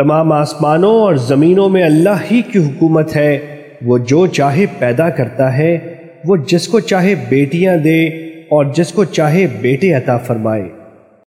تمام آسمانوں اور زمینوں میں اللہ ہی کی حکومت ہے۔ وہ جو چاہے پیدا کرتا ہے، وہ جس کو چاہے بیٹیاں دے اور جس کو چاہے بیٹے عطا فرمائے۔